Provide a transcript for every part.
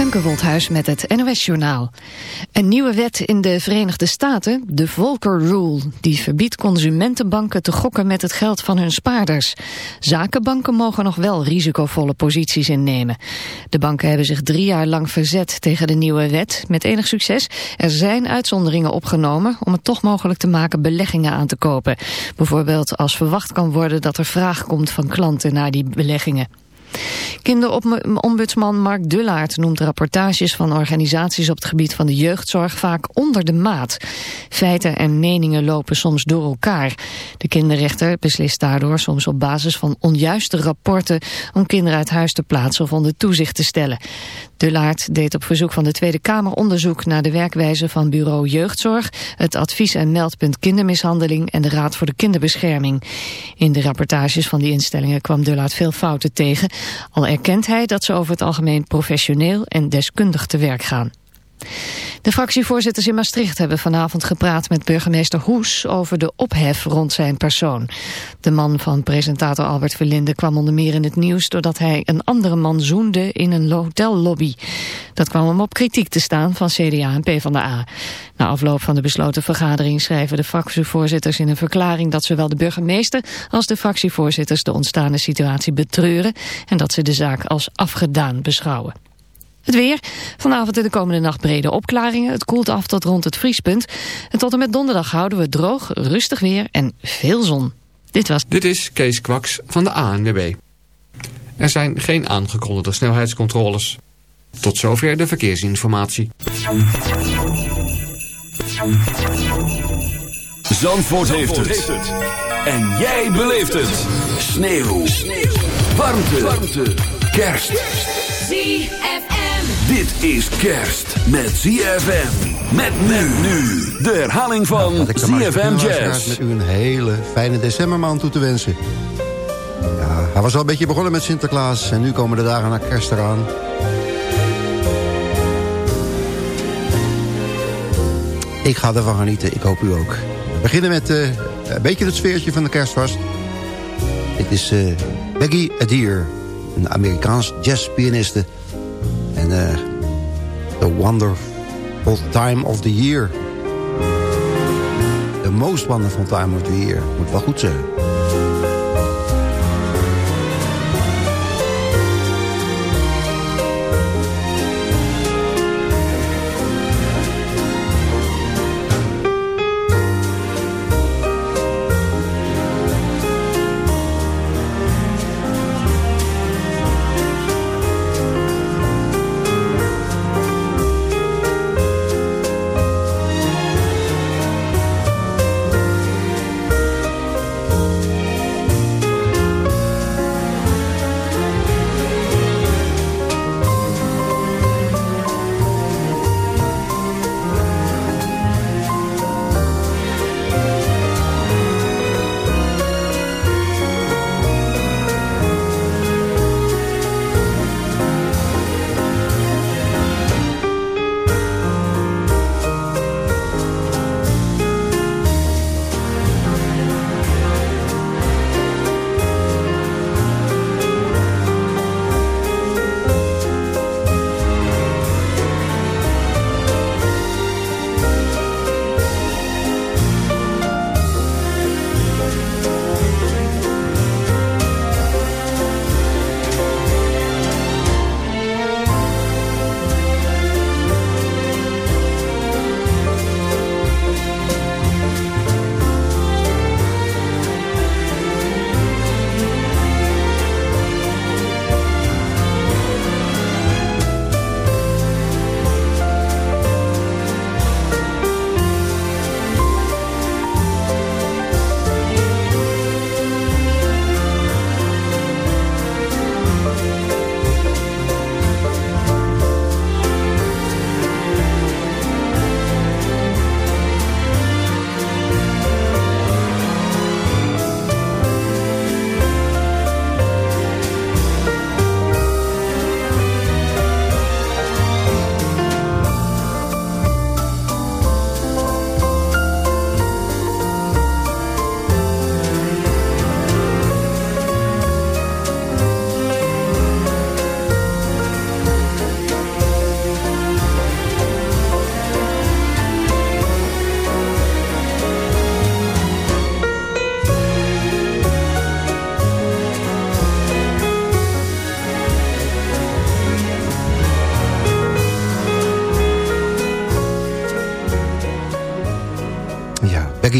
Femke met het NOS-journaal. Een nieuwe wet in de Verenigde Staten, de Volcker Rule... die verbiedt consumentenbanken te gokken met het geld van hun spaarders. Zakenbanken mogen nog wel risicovolle posities innemen. De banken hebben zich drie jaar lang verzet tegen de nieuwe wet... met enig succes. Er zijn uitzonderingen opgenomen om het toch mogelijk te maken beleggingen aan te kopen. Bijvoorbeeld als verwacht kan worden dat er vraag komt van klanten naar die beleggingen. Kinderombudsman Mark Dullaert noemt rapportages van organisaties op het gebied van de jeugdzorg vaak onder de maat. Feiten en meningen lopen soms door elkaar. De kinderrechter beslist daardoor soms op basis van onjuiste rapporten om kinderen uit huis te plaatsen of onder toezicht te stellen. Dullaert deed op verzoek van de Tweede Kamer onderzoek naar de werkwijze van bureau jeugdzorg, het advies- en meldpunt kindermishandeling en de Raad voor de Kinderbescherming. In de rapportages van die instellingen kwam Dullaert veel fouten tegen, al erkent hij dat ze over het algemeen professioneel en deskundig te werk gaan. De fractievoorzitters in Maastricht hebben vanavond gepraat met burgemeester Hoes over de ophef rond zijn persoon. De man van presentator Albert Verlinde kwam onder meer in het nieuws doordat hij een andere man zoende in een hotellobby. Dat kwam hem op kritiek te staan van CDA en PvdA. Na afloop van de besloten vergadering schrijven de fractievoorzitters in een verklaring dat zowel de burgemeester als de fractievoorzitters de ontstaande situatie betreuren en dat ze de zaak als afgedaan beschouwen. Het weer. Vanavond en de komende nacht brede opklaringen. Het koelt af tot rond het vriespunt. En tot en met donderdag houden we droog, rustig weer en veel zon. Dit was... Dit is Kees Kwaks van de ANWB. Er zijn geen aangekondigde snelheidscontroles. Tot zover de verkeersinformatie. Zandvoort, heeft, het. En jij beleeft het. Sneeuw. Sneeuw. Warmte. Warmte. Kerst. ZFM. Dit is kerst met ZFM. Met men nu. De herhaling van Nou, ZFM Jazz. met u een hele fijne decembermaand toe te wensen. Ja, hij was al een beetje begonnen met Sinterklaas... en nu komen de dagen naar kerst eraan. Ik ga ervan genieten, ik hoop u ook. We beginnen met eh, een beetje het sfeertje van de kerst Dit is eh Peggy Adair, een Amerikaans jazzpianiste... En uh, The Wonderful Time of the Year. The Most Wonderful Time of the Year. Moet wel goed zeggen.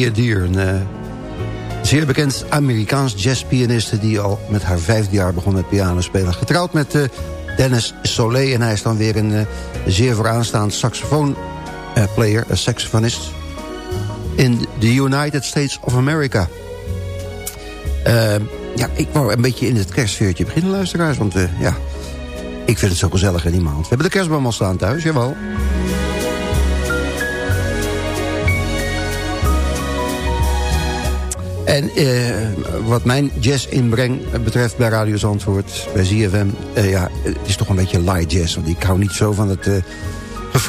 Een uh, zeer bekend Amerikaans jazzpianiste... die al met haar vijfde jaar begon met piano spelen. Getrouwd met uh, Dennis Soleil en hij is dan weer een uh, zeer vooraanstaand saxofoonplayer, een saxofonist... in de United States of America. ja, ik wou een beetje in het kerstsfeertje beginnen, luisteraars. Want ja, ik vind het zo gezellig in die maand. We hebben de kerstboom al staan thuis, jawel. En eh, wat mijn jazz-inbreng betreft bij Radio Zandvoort, bij ZFM... Eh, ja, het is toch een beetje light jazz. Want ik hou niet zo van het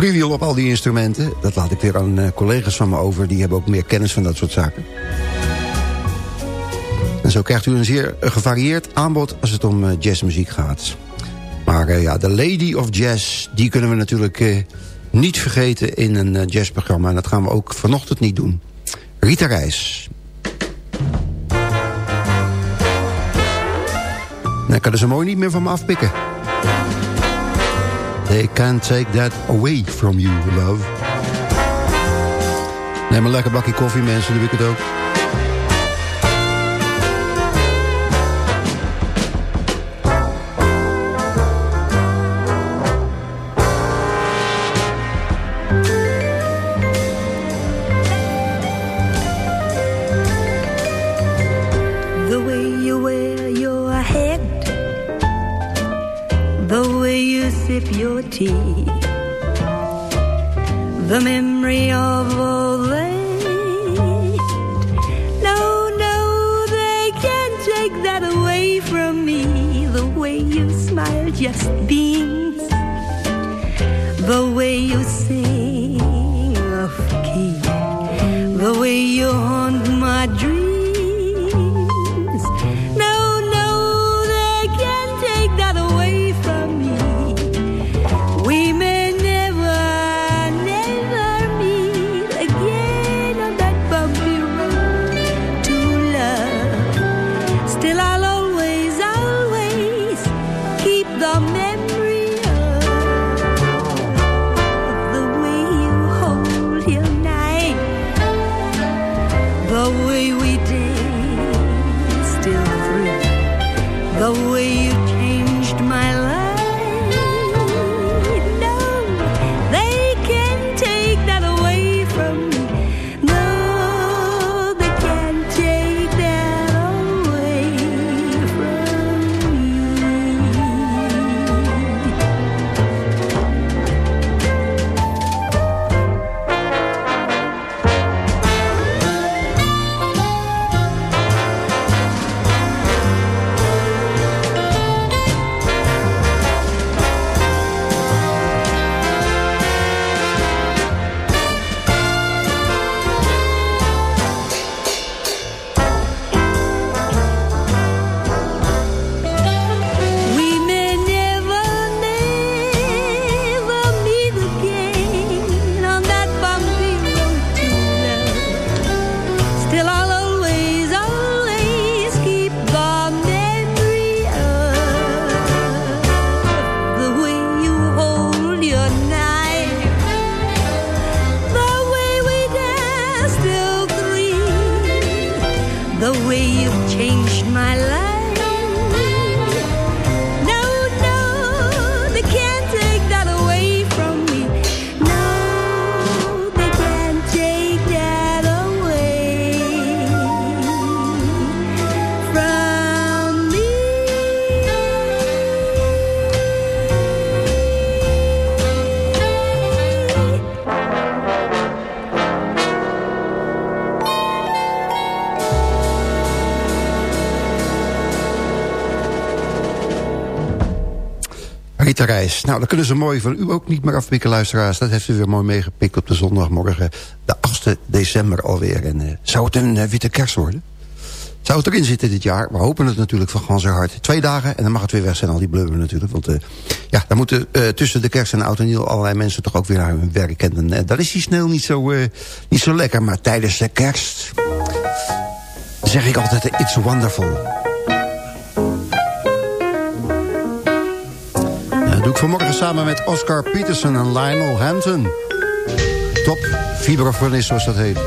uh, op al die instrumenten. Dat laat ik weer aan uh, collega's van me over. Die hebben ook meer kennis van dat soort zaken. En zo krijgt u een zeer gevarieerd aanbod als het om jazzmuziek gaat. Maar ja, de Lady of Jazz, die kunnen we natuurlijk niet vergeten in een jazzprogramma. En dat gaan we ook vanochtend niet doen. Rita Reis. Dan kan ze mooi niet meer van me afpikken. They can't take that away from you, love. Neem een lekker bakje koffie, mensen, doe ik het ook. Nou, dan kunnen ze mooi van u ook niet meer afpikken, luisteraars. Dat heeft u weer mooi meegepikt op de zondagmorgen. De 8e december alweer. En uh, zou het een uh, witte kerst worden? Zou het erin zitten dit jaar? We hopen het natuurlijk van ganse hart. Twee dagen en dan mag het weer weg zijn, al die blubber natuurlijk. Want uh, ja, dan moeten tussen de kerst en oud en nieuw... allerlei mensen toch ook weer naar hun werk. En dan is die sneeuw niet zo, niet zo lekker. Maar tijdens de kerst... zeg ik altijd, it's wonderful. Doe ik vanmorgen samen met Oscar Peterson en Lionel Hampton. Top vibrafonist zoals dat heet.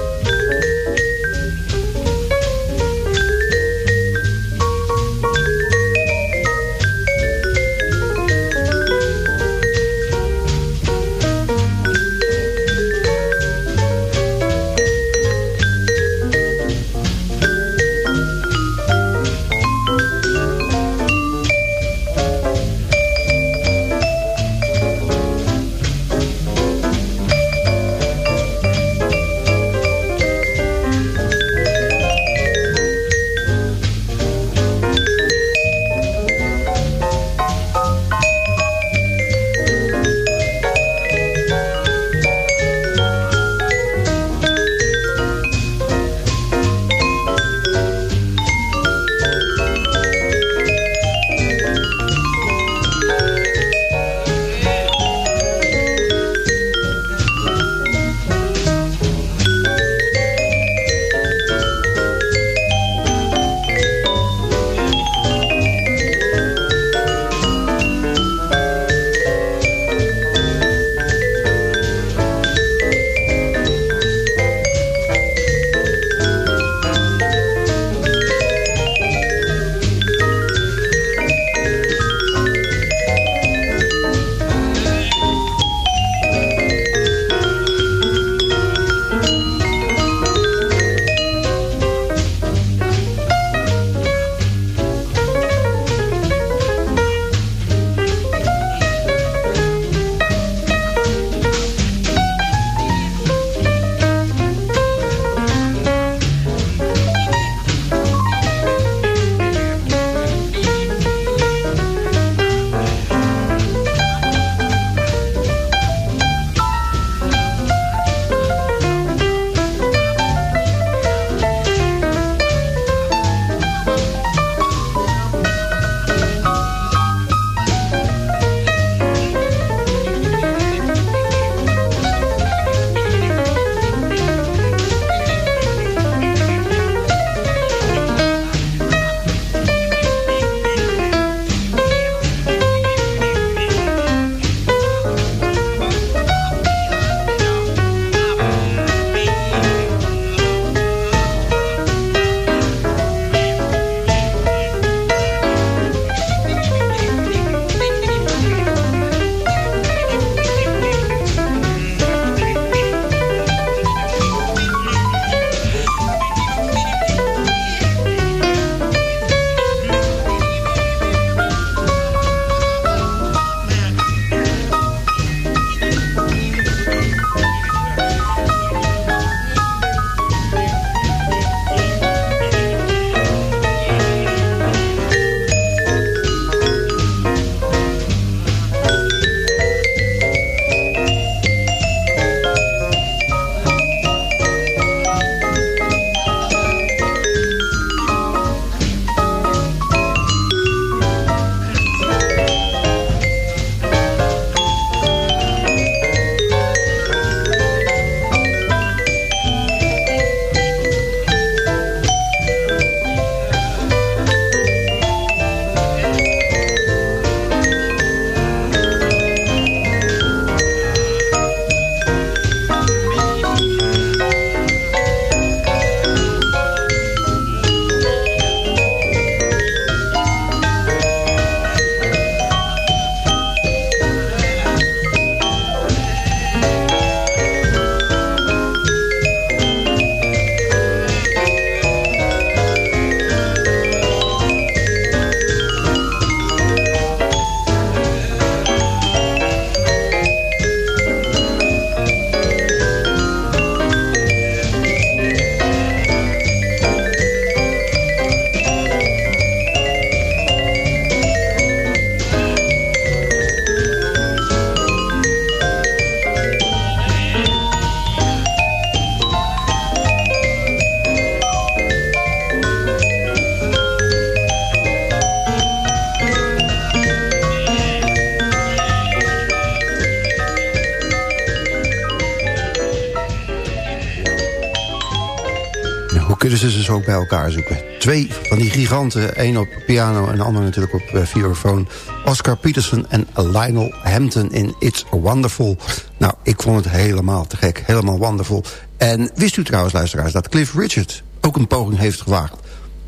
Kunnen ze ze ook bij elkaar zoeken. Twee van die giganten, één op piano en de ander natuurlijk op uh. Oscar Peterson en Lionel Hampton in It's Wonderful. Nou, ik vond het helemaal te gek, helemaal wonderful. En wist u trouwens, luisteraars, dat Cliff Richard ook een poging heeft gewaagd...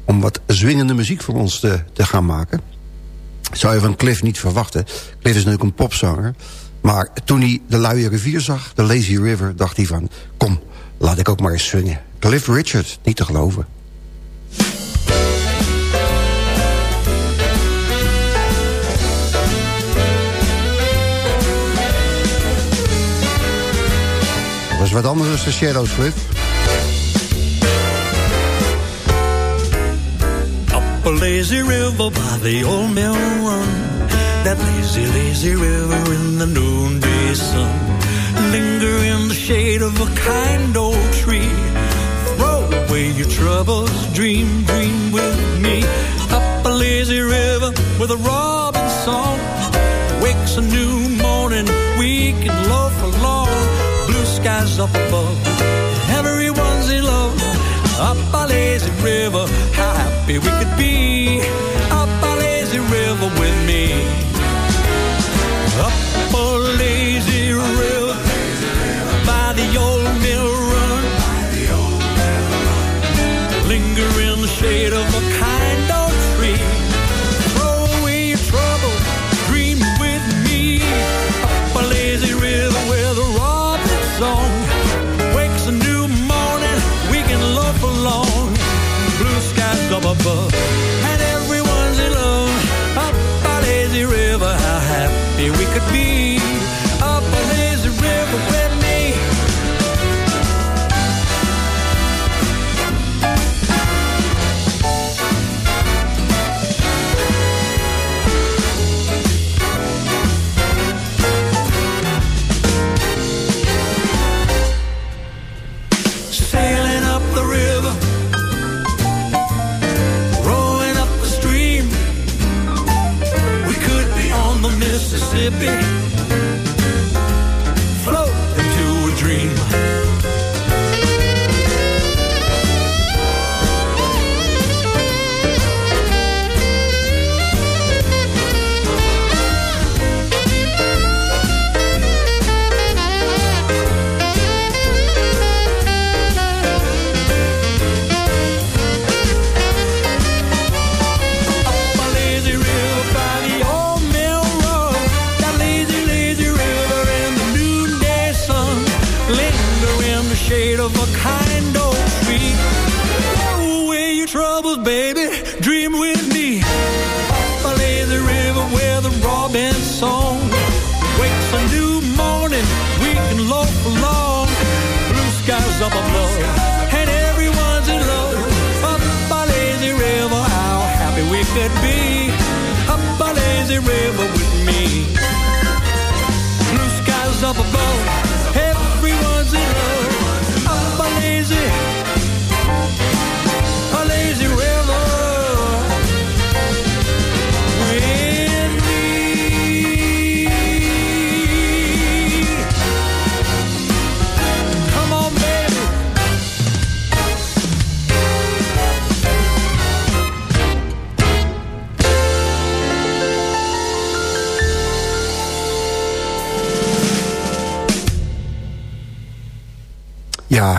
om wat zwingende muziek voor ons te, te gaan maken? Zou je van Cliff niet verwachten. Cliff is natuurlijk een popzanger. Maar toen hij de luie rivier zag, de Lazy River, dacht hij van... kom, laat ik ook maar eens swingen. Cliff Richard, niet te geloven. Dat was wat anders dan Shadows, Cliff. Up a lazy river by the old mill run That lazy, lazy river in the noonday sun Linger in the shade of a kind old tree. Throw away your troubles, dream, dream with me. Up a lazy river with a robin song. Wakes a new morning, we can loaf along Blue skies up above, everyone's in love. Up a lazy river, how happy we could be. Up a lazy river with me. Up a lazy river old mill run. Linger in the shade of a kind old tree. Throw away your trouble, dream with me. Up a lazy river where the robin song wakes a new morning. We can loaf along, blue skies up above,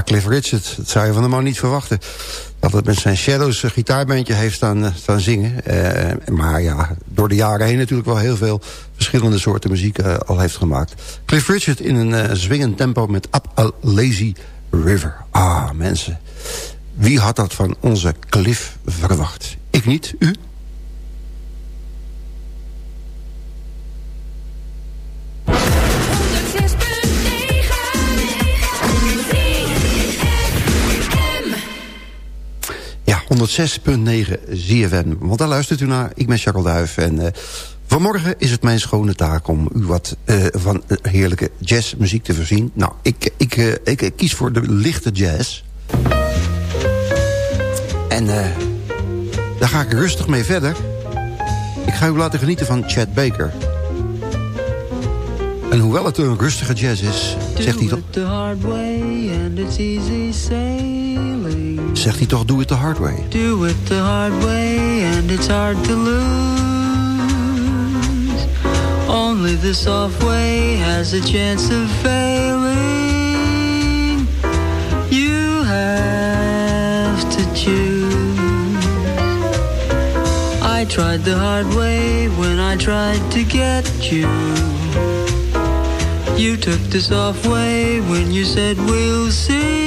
Cliff Richard, dat zou je van de man niet verwachten. Dat het met zijn Shadows een gitaarbandje heeft staan, eh, staan zingen. Eh, maar ja, door de jaren heen natuurlijk wel heel veel verschillende soorten muziek eh, al heeft gemaakt. Cliff Richard in een eh, zwingend tempo met Up a Lazy River. Ah, mensen. Wie had dat van onze Cliff verwacht? Ik niet, u? 106.9 ZFM. Want daar luistert u naar. Ik ben Jacques. En eh, vanmorgen is het mijn schone taak om u wat eh, van eh, heerlijke jazzmuziek te voorzien. Nou, ik, ik, ik, kies voor de lichte jazz. En daar ga ik rustig mee verder. Ik ga u laten genieten van Chad Baker. En hoewel het een rustige jazz is, zegt hij toch... the hard way and it's easy sailing. zegt hij toch do it the hard way. Do it the hard way and it's hard to lose. Only the soft way has a chance of failing. You have to choose. I tried the hard way when I tried to get you. You took the soft way when you said we'll see.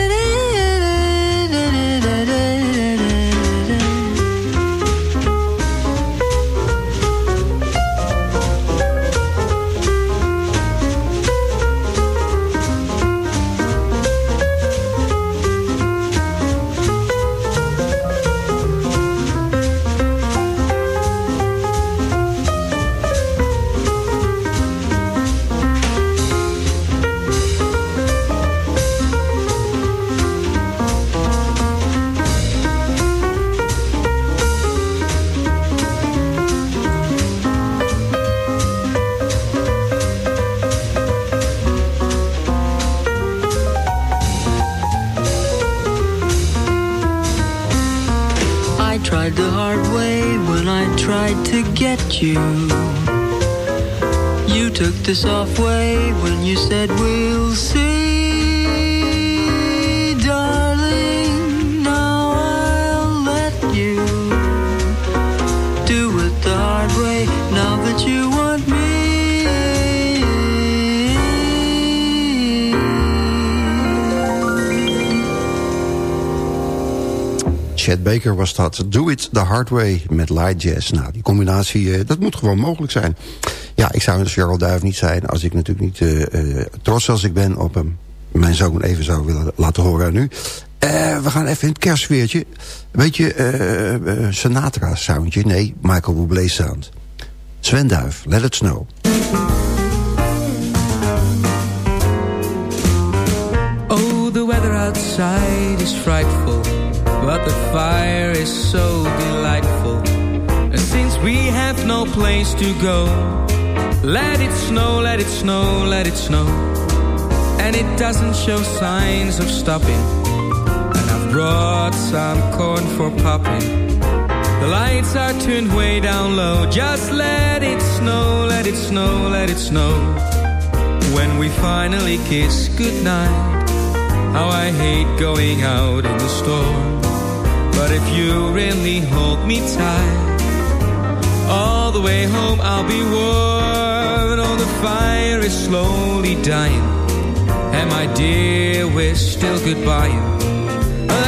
The soft way when you said we'll see. Darling, now I'll let you do it the hard way now that you want me. Chad Baker was dat. Do it the hard way met light jazz. Nou, die combinatie, eh, dat moet gewoon mogelijk zijn. Ja, ik zou een Cheryl Duif niet zijn... als ik natuurlijk niet eh, eh, trots als ik ben op hem. Mijn zoon even zou willen laten horen aan u. Eh, we gaan even in het kerstsfeertje. Weet je, eh, eh, Sinatra soundje? Nee, Michael Bublé sound. Sven Duif, Let It Snow. Oh, the weather outside is frightful, but the fire is so delightful. And since we have no place to go, let it snow, let it snow, let it snow. And it doesn't show signs of stopping. And I've brought some corn for popping. The lights are turned way down low. Just let it snow, let it snow, let it snow. When we finally kiss goodnight, how I hate going out in the storm. But if you really hold me tight, all the way home I'll be warm. And all oh, the fire is slowly dying. And my dear, we're still goodbye.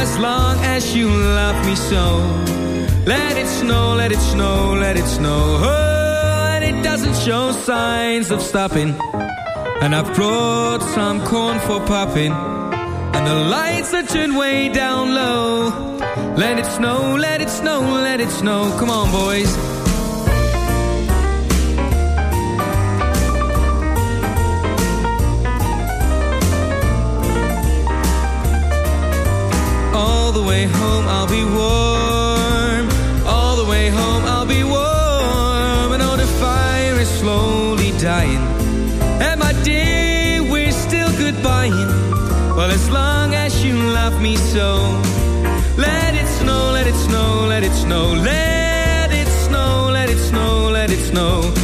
As long as you love me so, let it snow, let it snow, let it snow. Oh, and it doesn't show signs of stopping. And I've brought some corn for popping. And the lights are turned way down low. Let it snow, let it snow, let it snow. Come on, boys. Way home I'll be warm. All the way home I'll be warm. And all the fire is slowly dying. And my dear, we're still goodbying. Well, as long as you love me so, let it snow, let it snow, let it snow, let it snow, let it snow, let it snow, let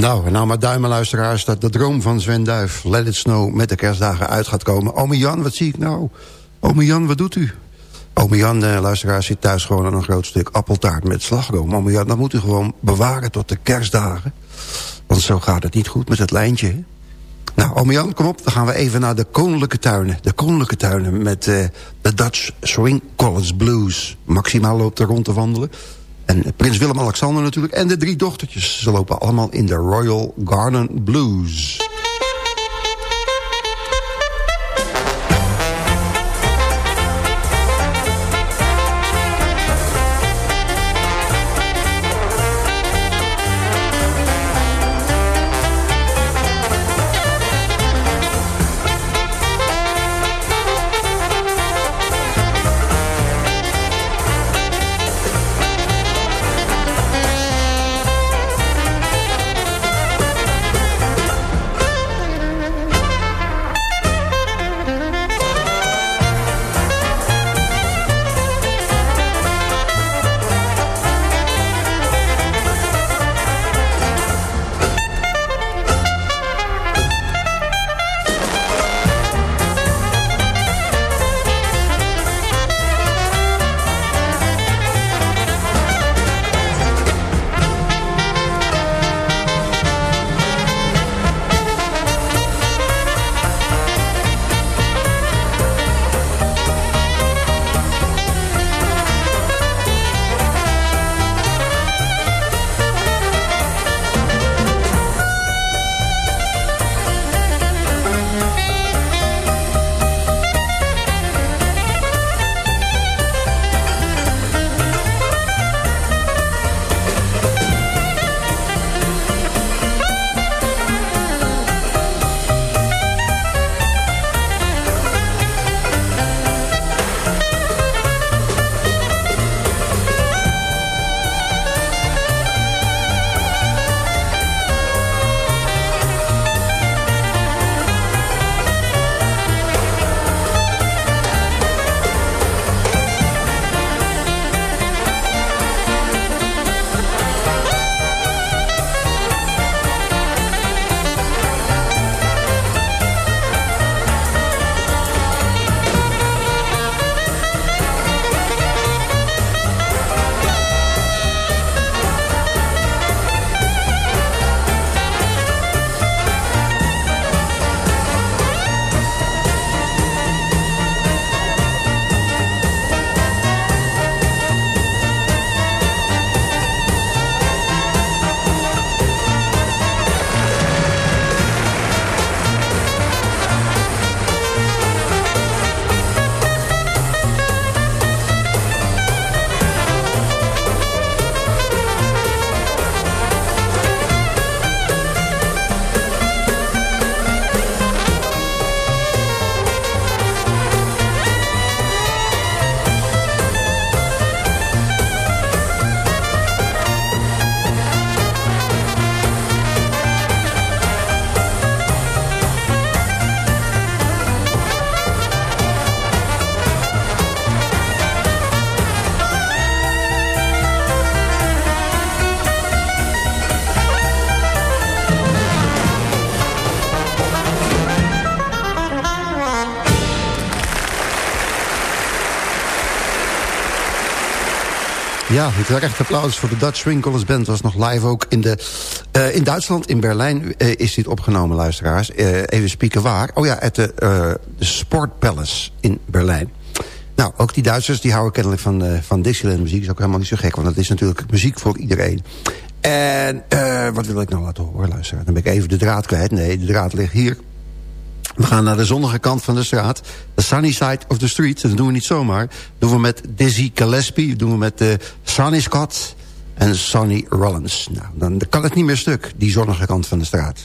Nou, nou maar duimen luisteraars dat de droom van Sven Duif... Let It Snow met de kerstdagen uit gaat komen. Ome Jan, wat zie ik nou? Ome Jan, wat doet u? Ome Jan, eh, luisteraars, zit thuis gewoon aan een groot stuk appeltaart met slagroom. Ome Jan, dat moet u gewoon bewaren tot de kerstdagen. Want zo gaat het niet goed met het lijntje. Nou, ome Jan, kom op. Dan gaan we even naar de Koninklijke Tuinen. De Koninklijke Tuinen met eh, de Dutch Swing College Blues. Maximaal loopt er rond te wandelen. En prins Willem-Alexander natuurlijk. En de drie dochtertjes. Ze lopen allemaal in de Royal Garden Blues. Ja, ik wil echt applaus voor de Dutch Swing College Band. was nog live ook in, de, uh, in Duitsland, in Berlijn uh, is dit opgenomen, luisteraars. Uh, even spieken waar. Oh ja, at de, de Sport Palace in Berlijn. Nou, ook die Duitsers die houden kennelijk van, van Dixieland muziek. is ook helemaal niet zo gek, want dat is natuurlijk muziek voor iedereen. En wat wil ik nou laten horen, luisteren? Dan ben ik even de draad kwijt. Nee, de draad ligt hier. We gaan naar de zonnige kant van de straat. The sunny side of the street. Dat doen we niet zomaar. Dat doen we met Dizzy Gillespie. Dat doen we met uh, Sonny Scott en Sonny Rollins. Nou, dan kan het niet meer stuk, die zonnige kant van de straat.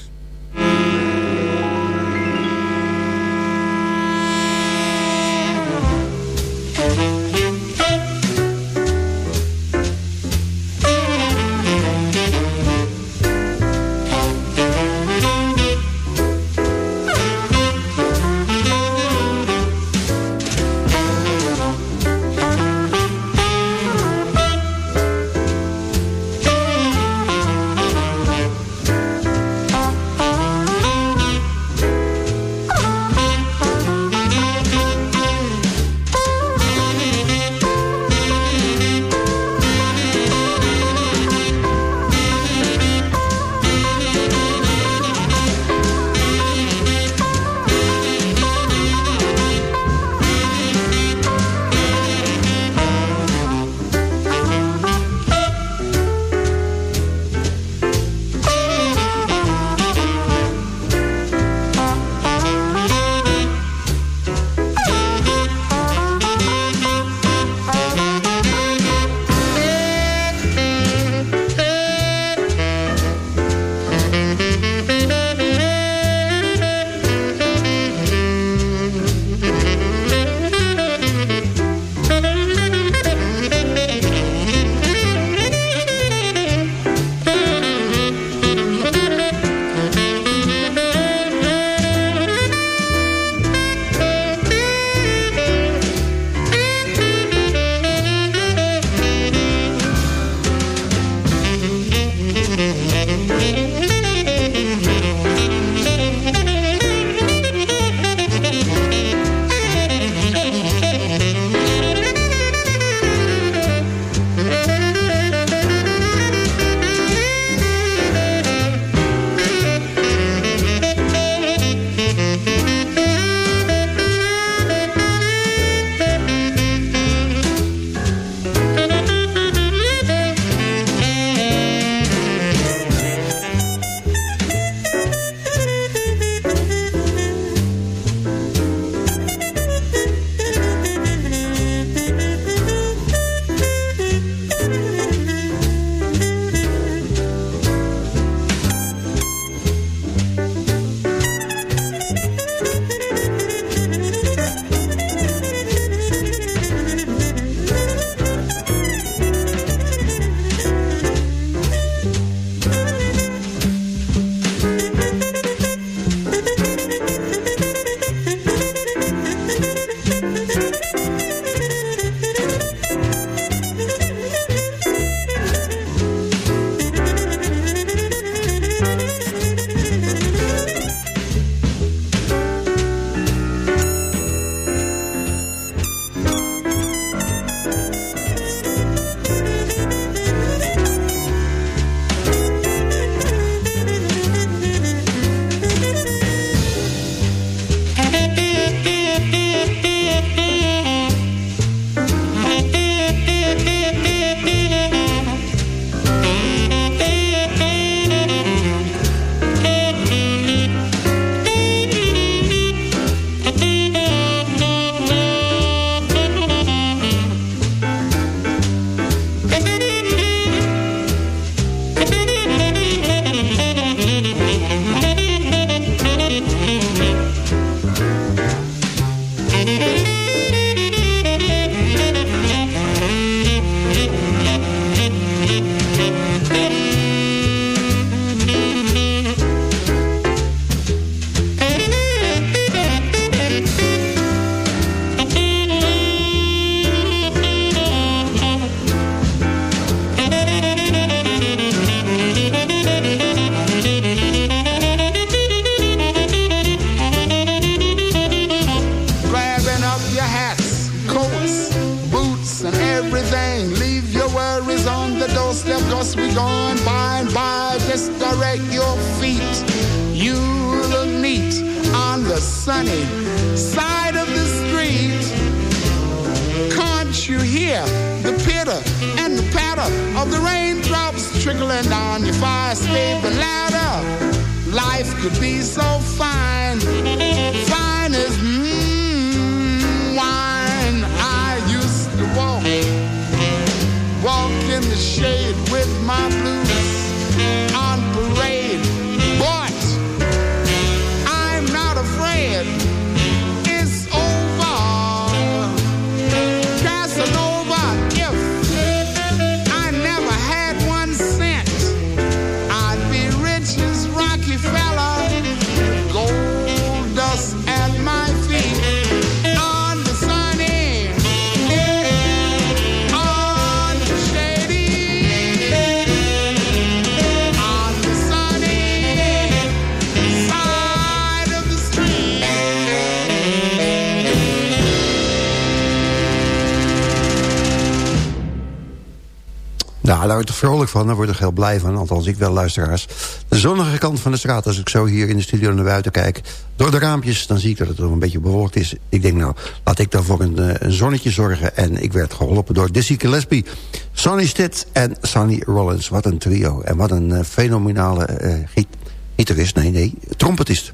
Vrolijk van, daar word ik heel blij van. Althans, ik wel, luisteraars. De zonnige kant van de straat, als ik zo hier in de studio naar buiten kijk... door de raampjes, dan zie ik dat het nog een beetje bewolkt is. Ik denk, nou, laat ik dan voor een, eh, een zonnetje zorgen. En ik werd geholpen door Dizzy Gillespie, Sonny Stitt en Sonny Rollins. Wat een trio. En wat een eh, fenomenale giet, gitarist, nee, nee, trompetist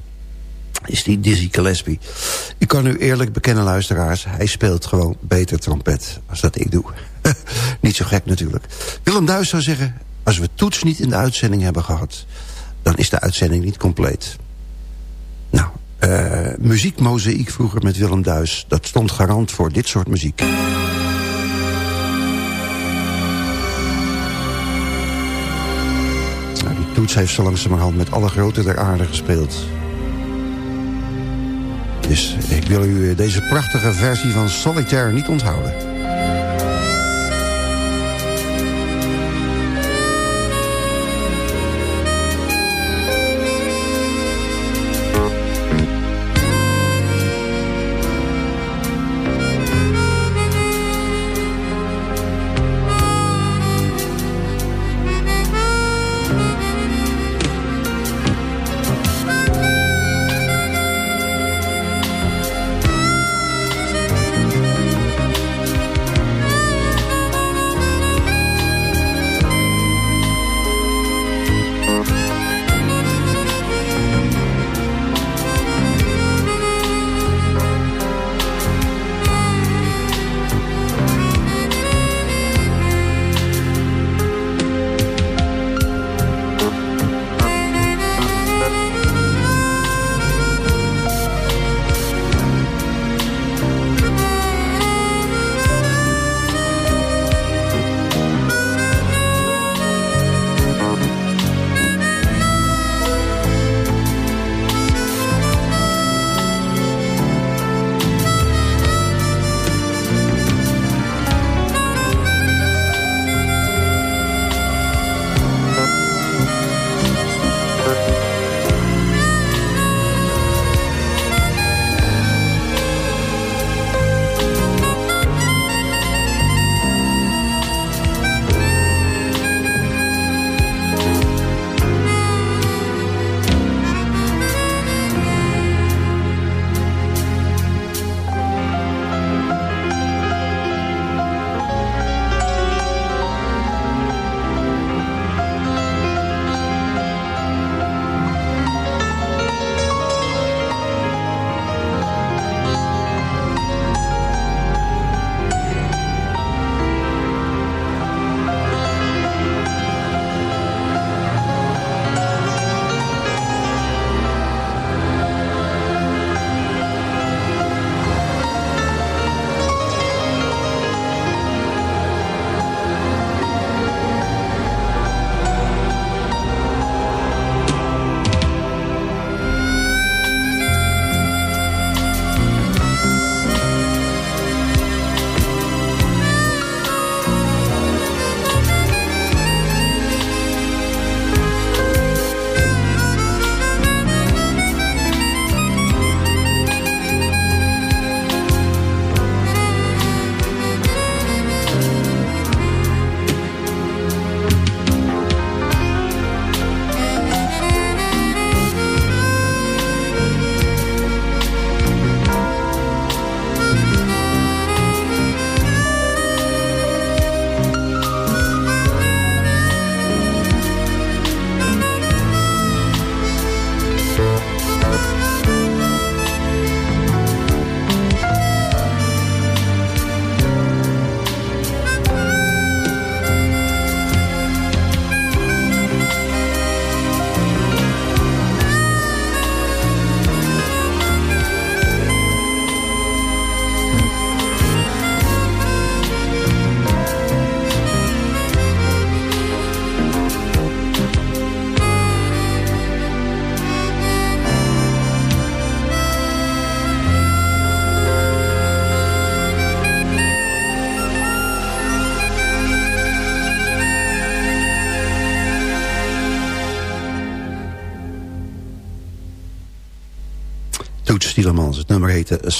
is die Dizzy Gillespie. Ik kan u eerlijk bekennen, luisteraars... hij speelt gewoon beter trompet als dat ik doe. niet zo gek natuurlijk. Willem Duis zou zeggen... als we Toets niet in de uitzending hebben gehad... dan is de uitzending niet compleet. Nou, eh muziekmozaïek vroeger met Willem Duis... dat stond garant voor dit soort muziek. Nou, die Toets heeft zo langzamerhand met alle grote der aarde gespeeld... Dus ik wil u eh, deze prachtige versie van Solitaire niet onthouden.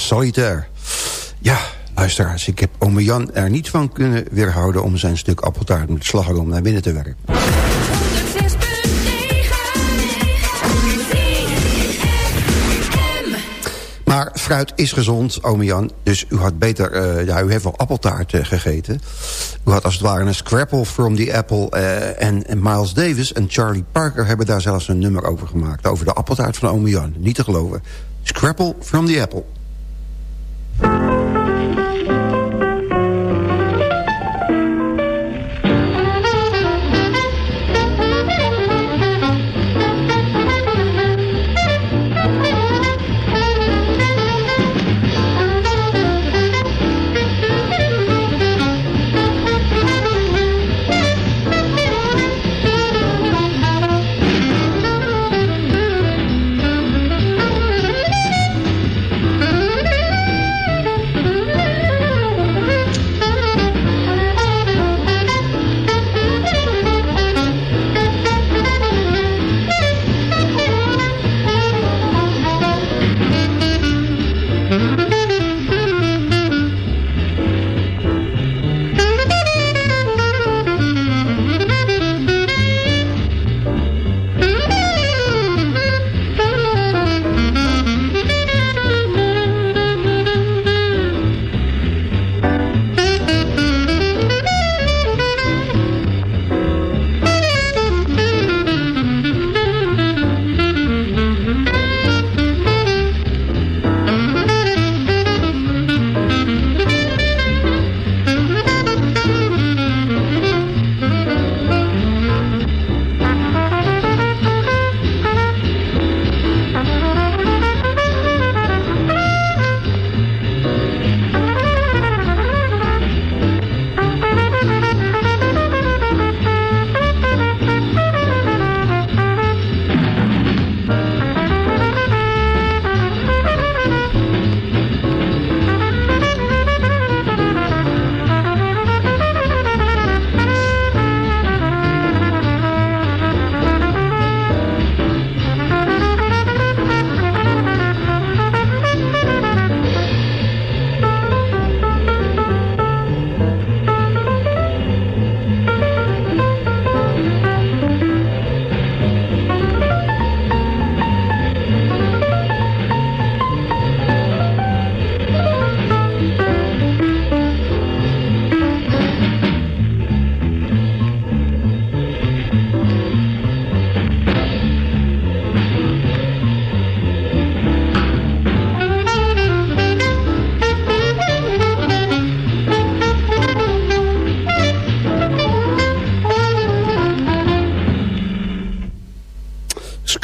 Heette. Ja, luisteraars, ik heb ome Jan er niet van kunnen weerhouden... om zijn stuk appeltaart met slagroom naar binnen te werken. Maar fruit is gezond, ome Jan. Dus u had beter... Uh, ja, u heeft wel appeltaart uh, gegeten. U had als het ware een scrapple from the apple. En, en, Miles Davis en Charlie Parker hebben daar zelfs een nummer over gemaakt. Over de appeltaart van ome Jan. Niet te geloven. Scrapple from the apple. Thank you.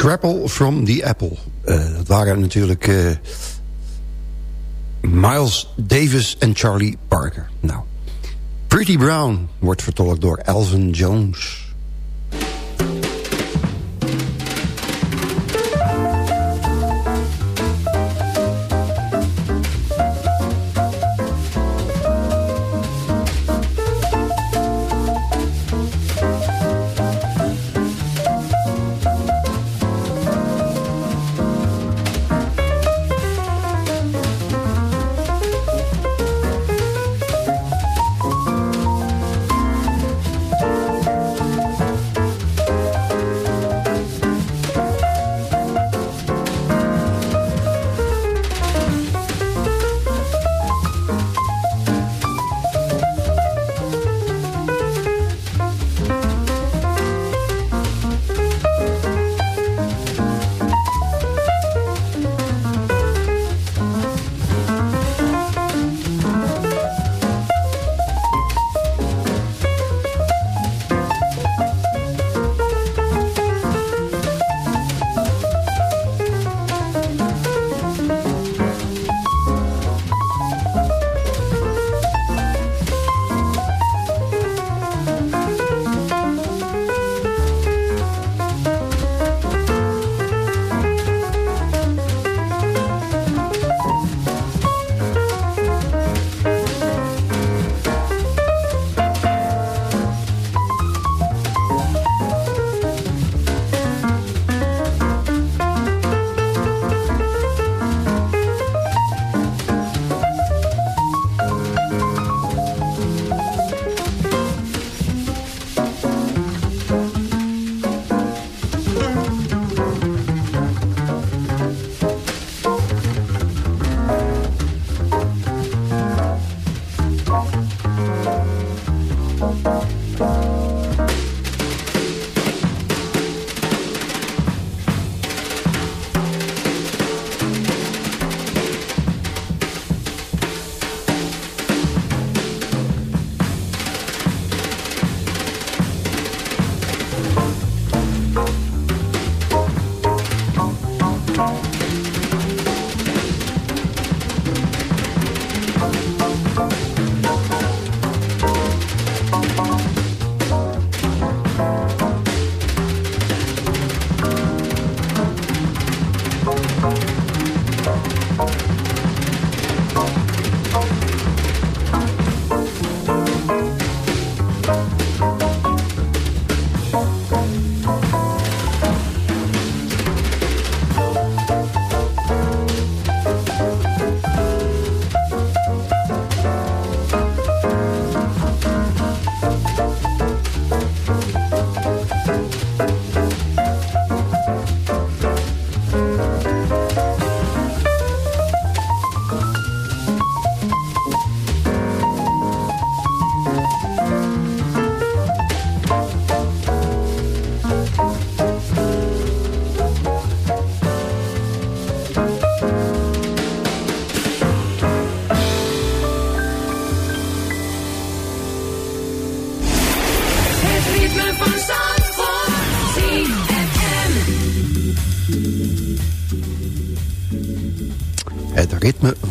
Scrapple from the Apple. Uh, dat waren natuurlijk uh, Miles Davis en Charlie Parker. Nou, Pretty Brown wordt vertolkt door Elvin Jones.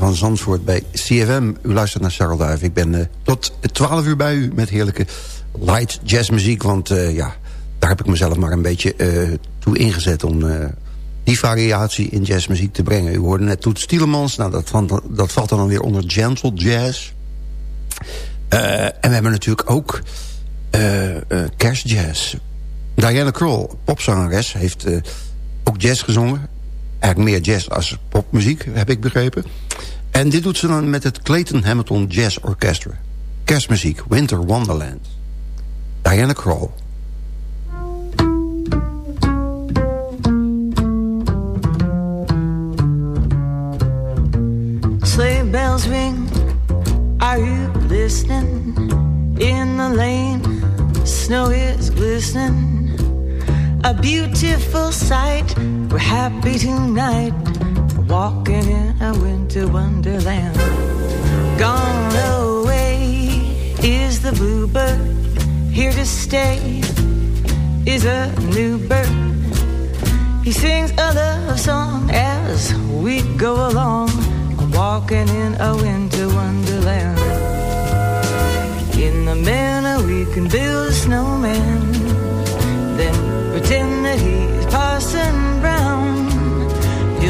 Van Zandvoort bij CFM. U luistert naar Charles Duif. Ik ben uh, tot 12 uur bij u met heerlijke light jazzmuziek. Want uh, ja, daar heb ik mezelf maar een beetje uh, toe ingezet... om die variatie in jazzmuziek te brengen. U hoorde net Toet Stielemans. Nou, dat, dat, dat valt dan weer onder gentle jazz. en we hebben natuurlijk ook kerstjazz. Diana Kroll, popzangeres, heeft ook jazz gezongen. Eigenlijk meer jazz als popmuziek, heb ik begrepen. En dit doet ze dan met het Clayton Hamilton Jazz Orchestra. Kerstmuziek, Winter Wonderland. Diana Krall. Sleigh bells ring, are you listening? In the lane, snow is glistening a beautiful sight. We're happy tonight, walking in a winter wonderland. Gone away is the bluebird, here to stay is a new bird. He sings a love song as we go along, walking in a winter wonderland. In the manner we can build a snowman,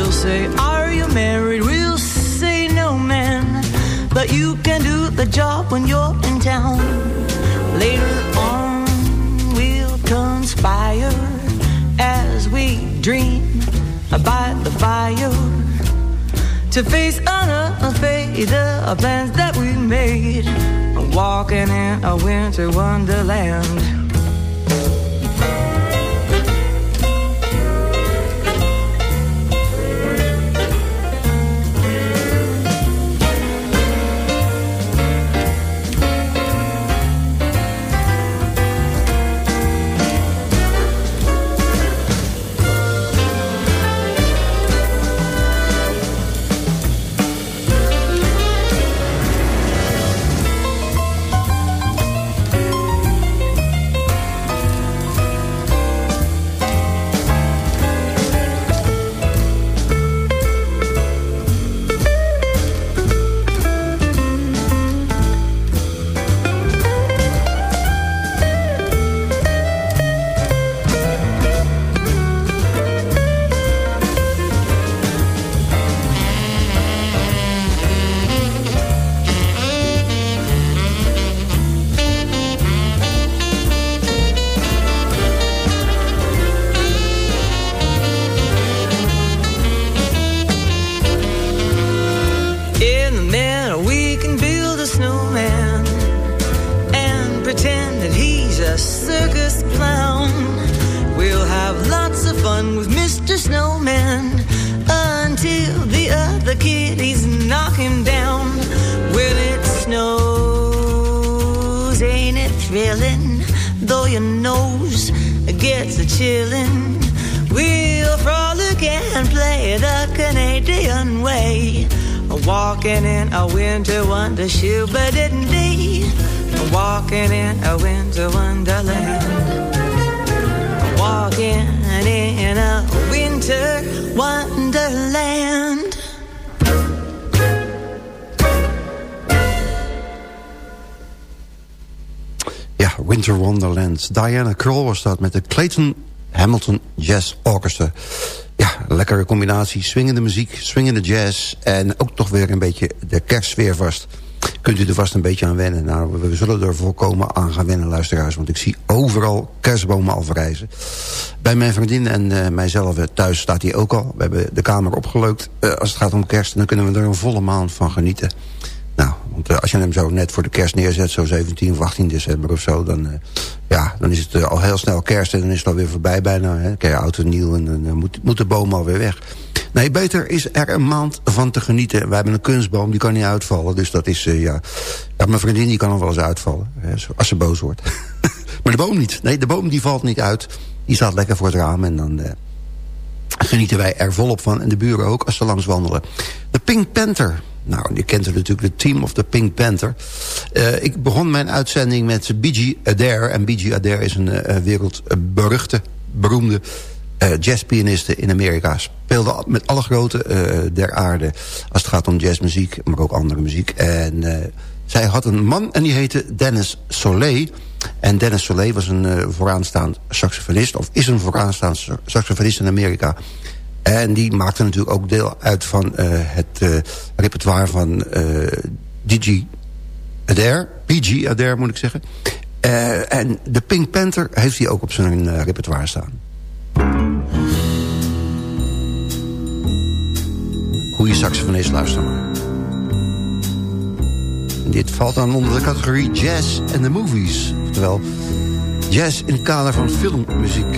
He'll say, Are you married? We'll say, No, man. But you can do the job when you're in town. Later on, we'll conspire as we dream by the fire to face unafraid the plans that we made. Walking in a winter wonderland. gets a chillin'. We'll frolic and play the Canadian way. Walking in a winter wonder shoe, but didn't they? Walking in a winter wonderland. Walking in a winter wonderland. Diana Kroll was dat met de Clayton Hamilton Jazz Orchestra. Ja, lekkere combinatie, swingende muziek, swingende jazz... en ook toch weer een beetje de kerstsfeer vast. Kunt u er vast een beetje aan wennen. Nou, we zullen er volkomen aan gaan wennen, luisteraars... want ik zie overal kerstbomen al verrijzen. Bij mijn vriendin en uh, mijzelf eh, thuis staat hij ook al. We hebben de kamer opgeleukt. Uh, als het gaat om kerst, dan kunnen we er een volle maand van genieten. Want uh, als je hem zo net voor de kerst neerzet... zo 17 of 18 december of zo... dan, uh, ja, dan is het uh, al heel snel kerst en dan is het alweer voorbij bijna. Hè? Oud en nieuw en dan moet, de boom alweer weg. Nee, beter is er een maand van te genieten. We hebben een kunstboom, die kan niet uitvallen. Dus dat is, ja... ja... Mijn vriendin die kan nog wel eens uitvallen. Hè, als ze boos wordt. maar de boom niet. Nee, de boom die valt niet uit. Die staat lekker voor het raam en dan genieten wij er volop van. En de buren ook als ze langs wandelen. De Pink Panther nou, je kent natuurlijk de team of the Pink Panther. Uh, ik begon mijn uitzending met B.G. Adair. En B.G. Adair is een uh, wereldberuchte, beroemde uh, jazzpianiste in Amerika. Speelde met alle grote der aarde. Als het gaat om jazzmuziek, maar ook andere muziek. En zij had een man en die heette Dennis Soleil. En Dennis Soleil was een vooraanstaand saxofonist... of is een vooraanstaand saxofonist in Amerika. En die maakte natuurlijk ook deel uit van het repertoire van DJ Adair. PG Adair moet ik zeggen. en de Pink Panther heeft hij ook op zijn repertoire staan. Goeie saxofonist, luister maar. Dit valt dan onder de categorie jazz en de movies. Oftewel, jazz in het kader van filmmuziek.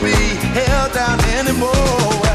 be held down anymore.